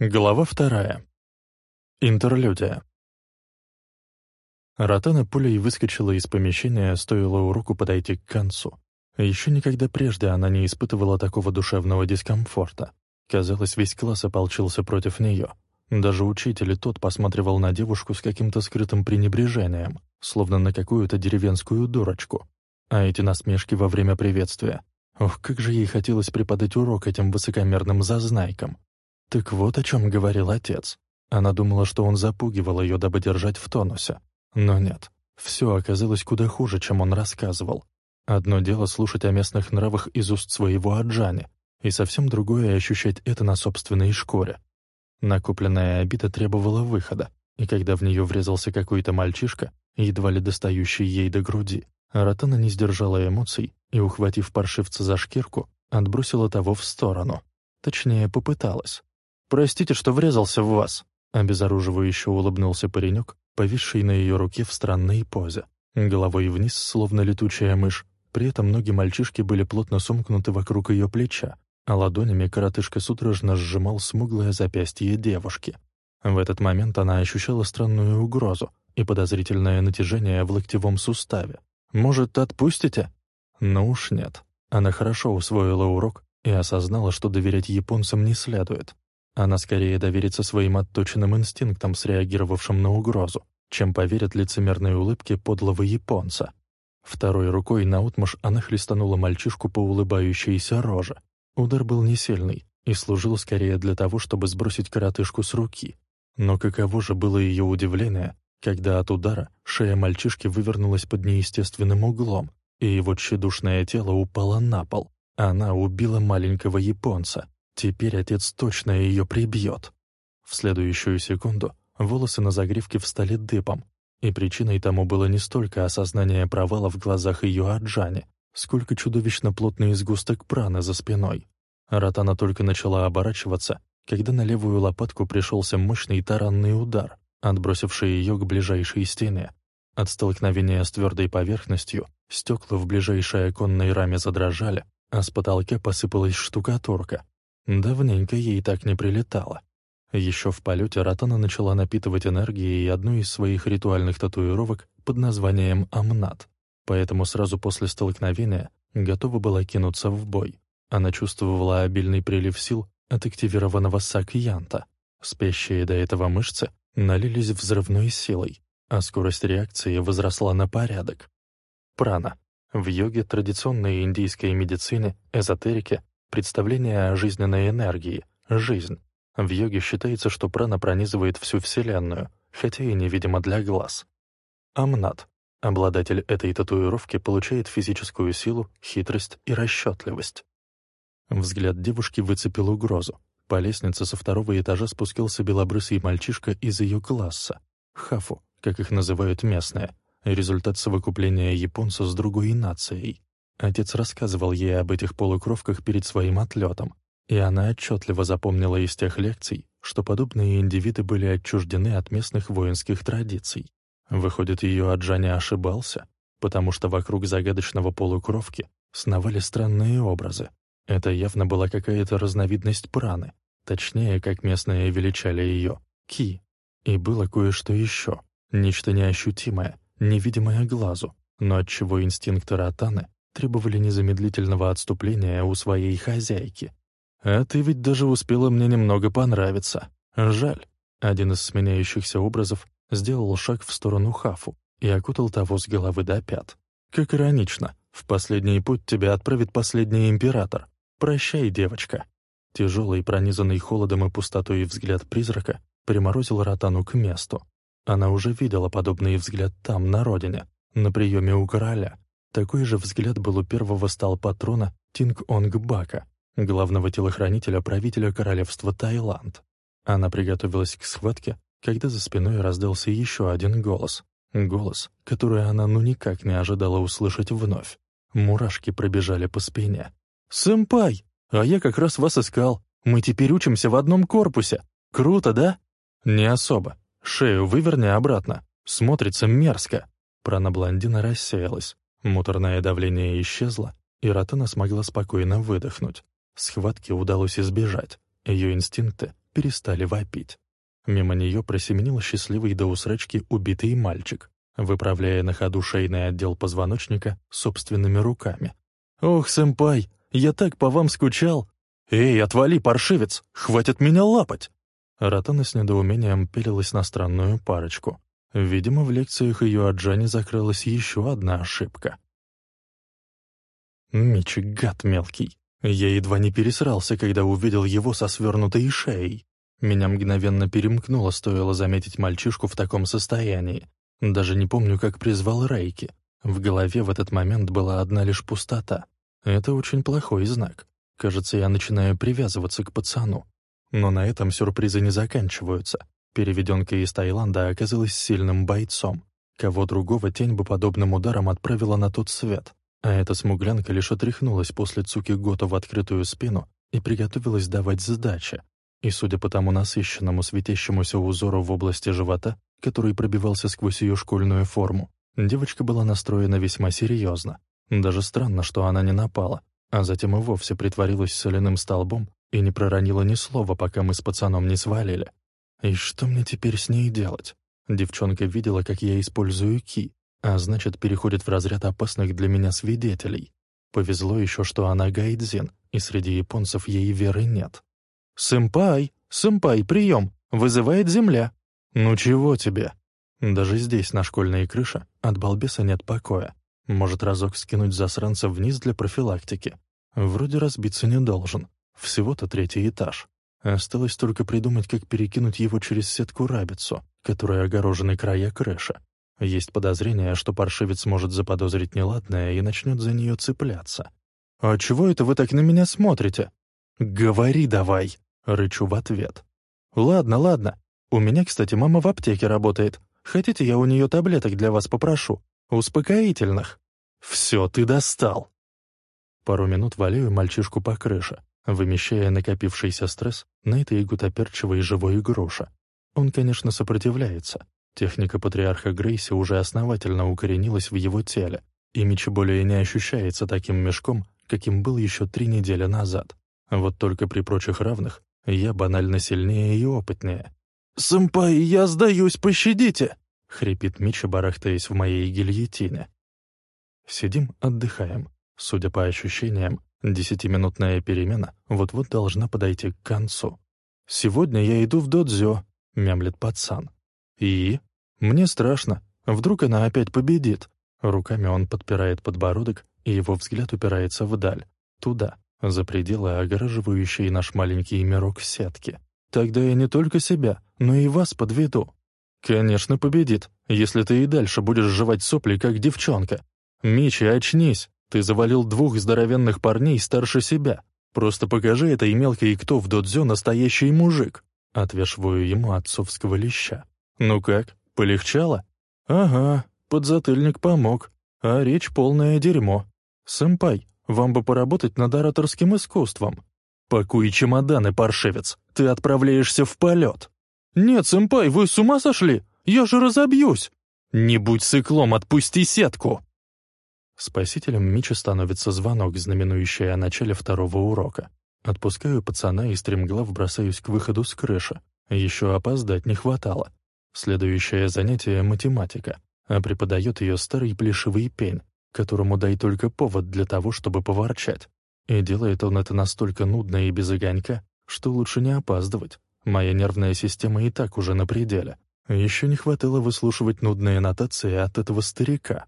Глава вторая. Интерлюдия. Ротана пулей выскочила из помещения, стоило уроку подойти к концу. Еще никогда прежде она не испытывала такого душевного дискомфорта. Казалось, весь класс ополчился против нее. Даже учитель и тот посматривал на девушку с каким-то скрытым пренебрежением, словно на какую-то деревенскую дурочку. А эти насмешки во время приветствия. Ох, как же ей хотелось преподать урок этим высокомерным зазнайкам. Так вот о чем говорил отец. Она думала, что он запугивал ее, дабы держать в тонусе. Но нет, все оказалось куда хуже, чем он рассказывал. Одно дело слушать о местных нравах из уст своего Аджани, и совсем другое — ощущать это на собственной шкуре. Накопленная обида требовала выхода, и когда в нее врезался какой-то мальчишка, едва ли достающий ей до груди, Ротана не сдержала эмоций и, ухватив паршивца за шкирку, отбросила того в сторону. Точнее, попыталась. «Простите, что врезался в вас», — обезоруживающе улыбнулся паренек, повисший на ее руке в странной позе, головой вниз, словно летучая мышь. При этом ноги мальчишки были плотно сомкнуты вокруг ее плеча, а ладонями коротышка судорожно сжимал смуглое запястье девушки. В этот момент она ощущала странную угрозу и подозрительное натяжение в локтевом суставе. «Может, отпустите?» Но уж нет. Она хорошо усвоила урок и осознала, что доверять японцам не следует. Она скорее доверится своим отточенным инстинктам, среагировавшим на угрозу, чем поверит лицемерной улыбке подлого японца. Второй рукой наотмашь она хлестанула мальчишку по улыбающейся роже. Удар был не сильный и служил скорее для того, чтобы сбросить коротышку с руки. Но каково же было ее удивление, когда от удара шея мальчишки вывернулась под неестественным углом, и его тщедушное тело упало на пол. Она убила маленького японца. Теперь отец точно ее прибьет. В следующую секунду волосы на загривке встали дыбом, и причиной тому было не столько осознание провала в глазах ее Аджани, сколько чудовищно плотный изгусток праны за спиной. Ратана только начала оборачиваться, когда на левую лопатку пришелся мощный таранный удар, отбросивший ее к ближайшей стене. От столкновения с твердой поверхностью стекла в ближайшей оконной раме задрожали, а с потолка посыпалась штукатурка, Давненько ей так не прилетало. Еще в полете Ратана начала напитывать энергией одну из своих ритуальных татуировок под названием «Амнат», поэтому сразу после столкновения готова была кинуться в бой. Она чувствовала обильный прилив сил от активированного сакьянта. Спящие до этого мышцы налились взрывной силой, а скорость реакции возросла на порядок. Прана. В йоге, традиционной индийской медицине, эзотерике Представление о жизненной энергии, жизнь. В йоге считается, что прана пронизывает всю Вселенную, хотя и невидимо для глаз. Амнат. Обладатель этой татуировки получает физическую силу, хитрость и расчетливость. Взгляд девушки выцепил угрозу. По лестнице со второго этажа спускался белобрысый мальчишка из ее класса. Хафу, как их называют местные. Результат совокупления японца с другой нацией. Отец рассказывал ей об этих полукровках перед своим отлетом, и она отчетливо запомнила из тех лекций, что подобные индивиды были отчуждены от местных воинских традиций. Выходит, ее Аджани ошибался, потому что вокруг загадочного полукровки сновали странные образы. Это явно была какая-то разновидность праны, точнее, как местные величали ее, ки. И было кое-что еще, нечто неощутимое, невидимое глазу, но отчего инстинкты Ротаны требовали незамедлительного отступления у своей хозяйки. «А ты ведь даже успела мне немного понравиться. Жаль». Один из сменяющихся образов сделал шаг в сторону Хафу и окутал того с головы до пят. «Как иронично. В последний путь тебя отправит последний император. Прощай, девочка». Тяжелый, пронизанный холодом и пустотой взгляд призрака приморозил Ротану к месту. Она уже видела подобный взгляд там, на родине, на приеме у короля, такой же взгляд был у первого столпа трона Тинг-Онг Бака, главного телохранителя правителя королевства Таиланд. Она приготовилась к схватке, когда за спиной раздался еще один голос. Голос, который она ну никак не ожидала услышать вновь. Мурашки пробежали по спине. «Сэмпай! А я как раз вас искал. Мы теперь учимся в одном корпусе. Круто, да?» «Не особо. Шею выверни обратно. Смотрится мерзко». Прана блондина рассеялась. Муторное давление исчезло, и Ротана смогла спокойно выдохнуть. Схватки удалось избежать. Ее инстинкты перестали вопить. Мимо нее просеменил счастливый до усрачки убитый мальчик, выправляя на ходу шейный отдел позвоночника собственными руками. «Ох, сэмпай, я так по вам скучал! Эй, отвали, паршивец! Хватит меня лапать!» Ротана с недоумением пилилась на странную парочку. Видимо, в лекциях ее о Джане закрылась еще одна ошибка. Мичик, гад мелкий. Я едва не пересрался, когда увидел его со свернутой шеей. Меня мгновенно перемкнуло, стоило заметить мальчишку в таком состоянии. Даже не помню, как призвал Рейки. В голове в этот момент была одна лишь пустота. Это очень плохой знак. Кажется, я начинаю привязываться к пацану. Но на этом сюрпризы не заканчиваются. Переведенка из Таиланда оказалась сильным бойцом. Кого другого тень бы подобным ударом отправила на тот свет. А эта смуглянка лишь отряхнулась после Цуки Гото в открытую спину и приготовилась давать сдачи. И судя по тому насыщенному светящемуся узору в области живота, который пробивался сквозь ее школьную форму, девочка была настроена весьма серьезно. Даже странно, что она не напала, а затем и вовсе притворилась соляным столбом и не проронила ни слова, пока мы с пацаном не свалили. И что мне теперь с ней делать? Девчонка видела, как я использую ки, а значит, переходит в разряд опасных для меня свидетелей. Повезло еще, что она гайдзин, и среди японцев ей веры нет. «Сэмпай! Сэмпай, прием! Вызывает земля!» «Ну чего тебе?» Даже здесь, на школьной крыше, от балбеса нет покоя. Может, разок скинуть засранца вниз для профилактики. Вроде разбиться не должен. Всего-то третий этаж. Осталось только придумать, как перекинуть его через сетку-рабицу, которая огорожены края крыши. Есть подозрение, что паршивец может заподозрить неладное и начнет за нее цепляться. «А чего это вы так на меня смотрите?» «Говори давай!» — рычу в ответ. «Ладно, ладно. У меня, кстати, мама в аптеке работает. Хотите, я у нее таблеток для вас попрошу? Успокоительных?» «Все, ты достал!» Пару минут валяю мальчишку по крыше, вымещая накопившийся стресс на этой гутоперчивой живой груше. Он, конечно, сопротивляется. Техника патриарха Грейси уже основательно укоренилась в его теле, и Мичи более не ощущается таким мешком, каким был еще три недели назад. Вот только при прочих равных я банально сильнее и опытнее. «Сэмпай, я сдаюсь, пощадите!» — хрипит Мичи, барахтаясь в моей гильотине. Сидим, отдыхаем. Судя по ощущениям, Десятиминутная перемена вот-вот должна подойти к концу. «Сегодня я иду в додзё», — мямлет пацан. «И? Мне страшно. Вдруг она опять победит?» Руками он подпирает подбородок, и его взгляд упирается вдаль, туда, за пределы огораживающей наш маленький мирок сетки. «Тогда я не только себя, но и вас подведу». «Конечно, победит, если ты и дальше будешь жевать сопли, как девчонка. Мичи, очнись!» Ты завалил двух здоровенных парней старше себя. Просто покажи этой мелкой, кто в додзё настоящий мужик. Отвешиваю ему отцовского леща. Ну как, полегчало? Ага, подзатыльник помог. А речь полное дерьмо. Сэмпай, вам бы поработать над ораторским искусством. Пакуй чемоданы, паршивец, ты отправляешься в полет. Нет, сэмпай, вы с ума сошли? Я же разобьюсь. Не будь сыклом, отпусти сетку. Спасителем Мичи становится звонок, знаменующий о начале второго урока. Отпускаю пацана и стремглав бросаюсь к выходу с крыши. Еще опоздать не хватало. Следующее занятие — математика, а преподает ее старый плешивый пень, которому дай только повод для того, чтобы поворчать. И делает он это настолько нудно и без огонька, что лучше не опаздывать. Моя нервная система и так уже на пределе. Еще не хватало выслушивать нудные нотации от этого старика.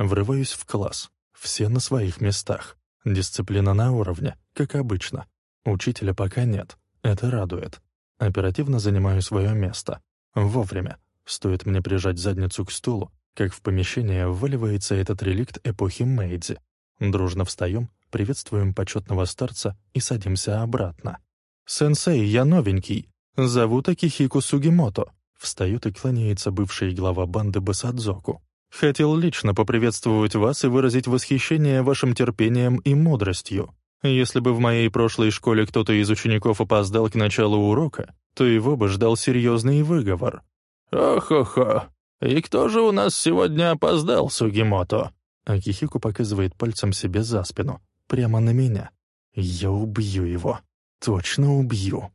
Врываюсь в класс. Все на своих местах. Дисциплина на уровне, как обычно. Учителя пока нет. Это радует. Оперативно занимаю свое место. Вовремя. Стоит мне прижать задницу к стулу, как в помещение вваливается этот реликт эпохи Мэйдзи. Дружно встаем, приветствуем почетного старца и садимся обратно. «Сенсей, я новенький. Зовут Акихико Сугимото». Встает и кланяется бывший глава банды Басадзоку. Хотел лично поприветствовать вас и выразить восхищение вашим терпением и мудростью. Если бы в моей прошлой школе кто-то из учеников опоздал к началу урока, то его бы ждал серьезный выговор. «Ох-охо! И кто же у нас сегодня опоздал, Сугимото?» Акихику показывает пальцем себе за спину, прямо на меня. «Я убью его. Точно убью».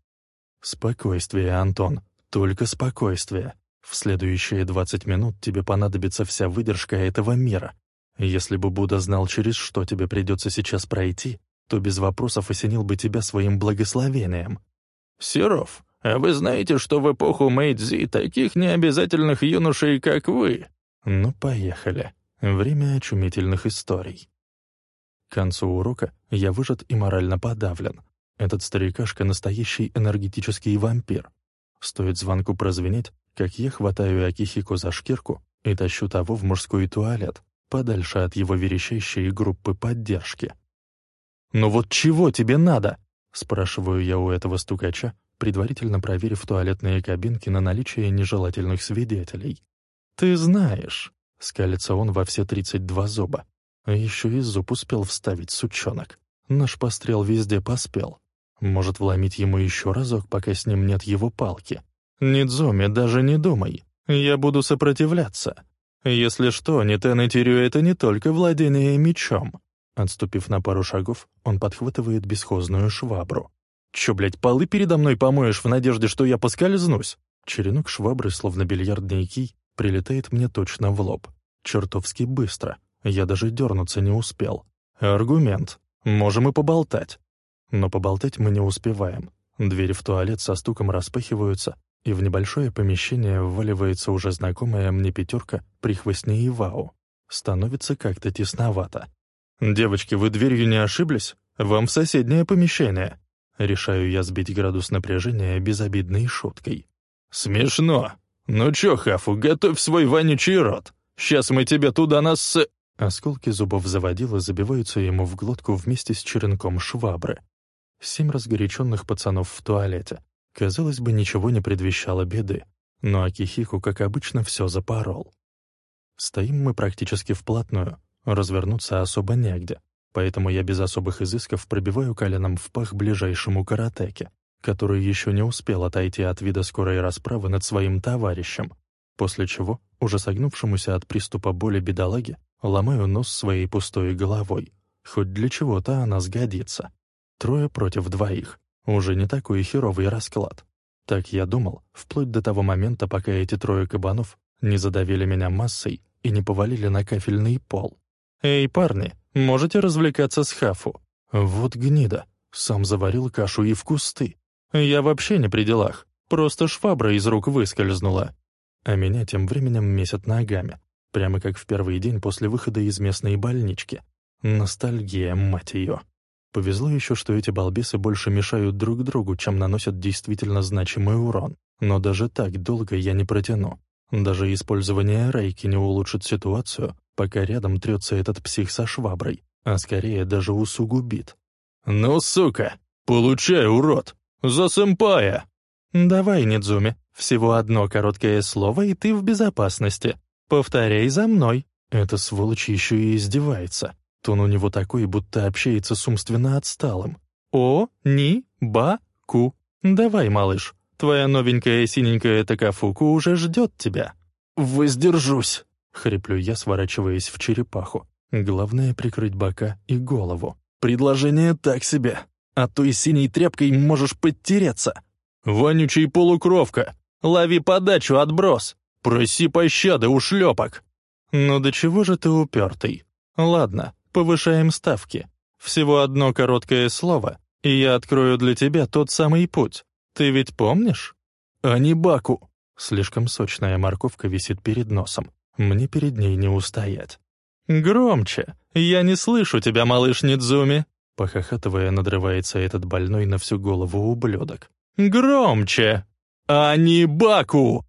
Спокойствие, Антон, только спокойствие. В следующие 20 минут тебе понадобится вся выдержка этого мира. Если бы Будда знал, через что тебе придется сейчас пройти, то без вопросов осенил бы тебя своим благословением. «Серов, а вы знаете, что в эпоху Мэйдзи таких необязательных юношей, как вы?» «Ну, поехали. Время очумительных историй». К концу урока я выжат и морально подавлен. Этот старикашка — настоящий энергетический вампир. Стоит звонку прозвенеть, как я хватаю Акихико за шкирку и тащу того в мужской туалет, подальше от его верещащей группы поддержки. «Ну вот чего тебе надо?» — спрашиваю я у этого стукача, предварительно проверив туалетные кабинки на наличие нежелательных свидетелей. «Ты знаешь», — скалится он во все тридцать два зуба. Еще и зуб успел вставить, сучонок. Наш пострел везде поспел. Может, вломить ему еще разок, пока с ним нет его палки? «Нидзуми, даже не думай. Я буду сопротивляться. Если что, Нитен и Тирю — это не только владение мечом. Отступив на пару шагов, он подхватывает бесхозную швабру. «Чё, блядь, полы передо мной помоешь в надежде, что я поскользнусь?» Черенок швабры, словно бильярдный кий, прилетает мне точно в лоб. Чертовски быстро. Я даже дернуться не успел. Аргумент. Можем и поболтать. Но поболтать мы не успеваем. Двери в туалет со стуком распахиваются, и в небольшое помещение вваливается уже знакомая мне пятерка прихвостней и вау. Становится как-то тесновато. «Девочки, вы дверью не ошиблись? Вам в соседнее помещение». Решаю я сбить градус напряжения безобидной шуткой. «Смешно. Ну чё, Хафу, готовь свой вонючий рот. Сейчас мы тебя туда нас...» Осколки зубов заводила забиваются ему в глотку вместе с черенком швабры. Семь разгоряченных пацанов в туалете. Казалось бы, ничего не предвещало беды, но Акихику, как обычно, все запорол. Стоим мы практически вплотную, Развернуться особо негде, поэтому я без особых изысков пробиваю коленом в пах ближайшему каратеке, который еще не успел отойти от вида скорой расправы над своим товарищем, после чего, уже согнувшемуся от приступа боли бедолаги, ломаю нос своей пустой головой. Хоть для чего-то она сгодится. Трое против двоих. Уже не такой херовый расклад. Так я думал, вплоть до того момента, пока эти трое кабанов не задавили меня массой и не повалили на кафельный пол. «Эй, парни, можете развлекаться с хафу?» «Вот гнида, сам заварил кашу и в кусты. Я вообще не при делах, просто швабра из рук выскользнула». А меня тем временем месят ногами, прямо как в первый день после выхода из местной больнички. Ностальгия, мать ее. Повезло еще, что эти балбесы больше мешают друг другу, чем наносят действительно значимый урон. Но даже так долго я не протяну. Даже использование рейки не улучшит ситуацию, пока рядом трется этот псих со шваброй, а скорее даже усугубит. «Ну, сука, получай, урод! За сэмпая!» «Давай, Нидзуми, всего одно короткое слово, и ты в безопасности. Повторяй за мной». Эта сволочь еще и издевается. Тон у него такой, будто общается с умственно отсталым. «О, ни, ба, ку. Давай, малыш, твоя новенькая синенькая такафуку уже ждет тебя». «Воздержусь», Хриплю я, сворачиваясь в черепаху. Главное — прикрыть бока и голову. «Предложение так себе. А то и синей тряпкой можешь подтереться. Вонючий полукровка. Лови подачу, отброс. Проси пощады, у шлепок». «Ну до чего же ты упертый? Ладно, повышаем ставки. Всего одно короткое слово, и я открою для тебя тот самый путь. Ты ведь помнишь?» «А не баку». Слишком сочная морковка висит перед носом. Мне перед ней не устоять. «Громче! Я не слышу тебя, малыш Нидзуми!» Похохатывая, надрывается этот больной на всю голову ублюдок. «Громче!» «А не Баку!»